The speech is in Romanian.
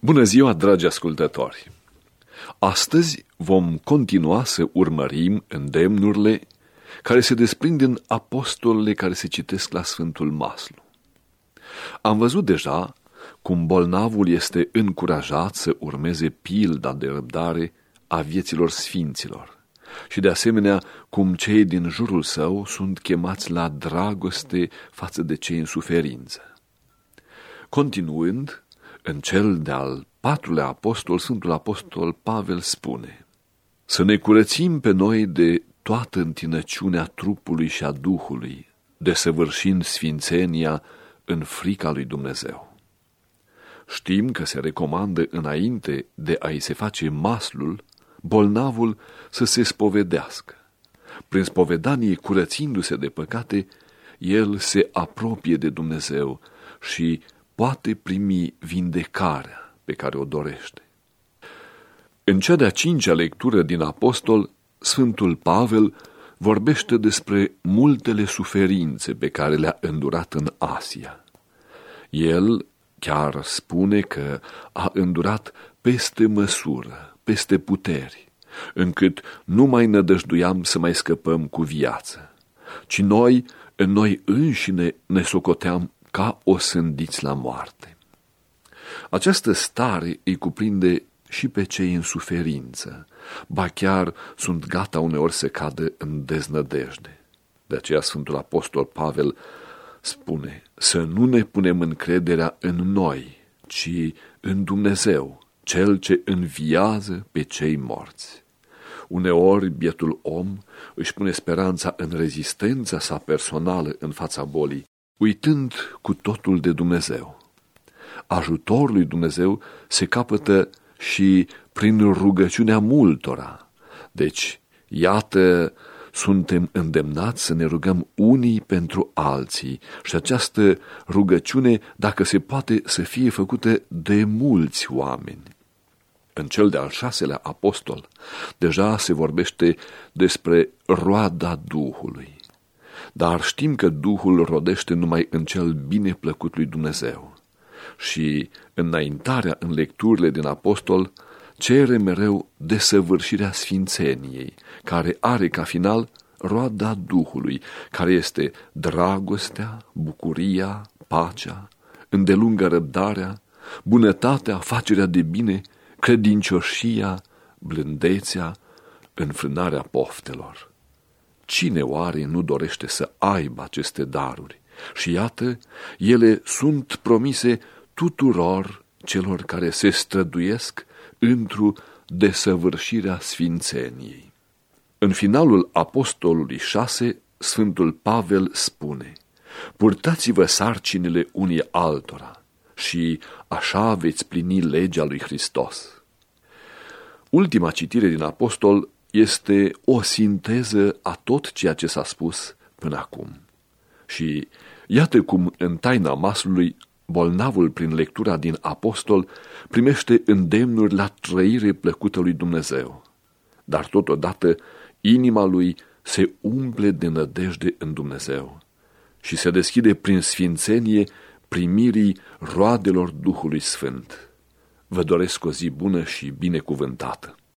Bună ziua, dragi ascultători! Astăzi vom continua să urmărim îndemnurile care se desprind din apostolele care se citesc la Sfântul Maslu. Am văzut deja cum bolnavul este încurajat să urmeze pilda de răbdare a vieților sfinților și de asemenea cum cei din jurul său sunt chemați la dragoste față de cei în suferință. Continuând, în cel de-al patrulea apostol, Sfântul Apostol Pavel spune Să ne curățim pe noi de toată întinăciunea trupului și a Duhului, desăvârșind sfințenia în frica lui Dumnezeu. Știm că se recomandă înainte de a-i se face maslul, bolnavul să se spovedească. Prin spovedanie, curățindu-se de păcate, el se apropie de Dumnezeu și poate primi vindecarea pe care o dorește. În cea de-a cincea lectură din Apostol, Sfântul Pavel vorbește despre multele suferințe pe care le-a îndurat în Asia. El chiar spune că a îndurat peste măsură, peste puteri, încât nu mai nădăjduiam să mai scăpăm cu viață, ci noi, în noi înșine, ne socoteam ca o sândiți la moarte. Această stare îi cuprinde și pe cei în suferință, ba chiar sunt gata uneori să cadă în deznădejde. De aceea Sfântul Apostol Pavel spune să nu ne punem încrederea în noi, ci în Dumnezeu, Cel ce înviază pe cei morți. Uneori, bietul om își pune speranța în rezistența sa personală în fața bolii, uitând cu totul de Dumnezeu. Ajutorul lui Dumnezeu se capătă și prin rugăciunea multora. Deci, iată, suntem îndemnați să ne rugăm unii pentru alții și această rugăciune, dacă se poate, să fie făcută de mulți oameni. În cel de-al șaselea apostol, deja se vorbește despre roada Duhului. Dar știm că Duhul rodește numai în cel bine plăcut lui Dumnezeu. Și înaintarea în lecturile din apostol cere mereu desăvârșirea sfințeniei, care are ca final roada Duhului, care este dragostea, bucuria, pacea, îndelungă răbdarea, bunătatea, facerea de bine, credincioșia, blândețea, înfrânarea poftelor. Cine oare nu dorește să aibă aceste daruri? Și iată, ele sunt promise tuturor celor care se străduiesc într-o desăvârșirea sfințeniei. În finalul apostolului 6, Sfântul Pavel spune, Purtați-vă sarcinile unii altora și așa veți plini legea lui Hristos. Ultima citire din apostol este o sinteză a tot ceea ce s-a spus până acum. Și iată cum în taina masului bolnavul prin lectura din apostol primește îndemnuri la trăire plăcută lui Dumnezeu. Dar totodată inima lui se umple de nădejde în Dumnezeu și se deschide prin sfințenie primirii roadelor Duhului Sfânt. Vă doresc o zi bună și binecuvântată!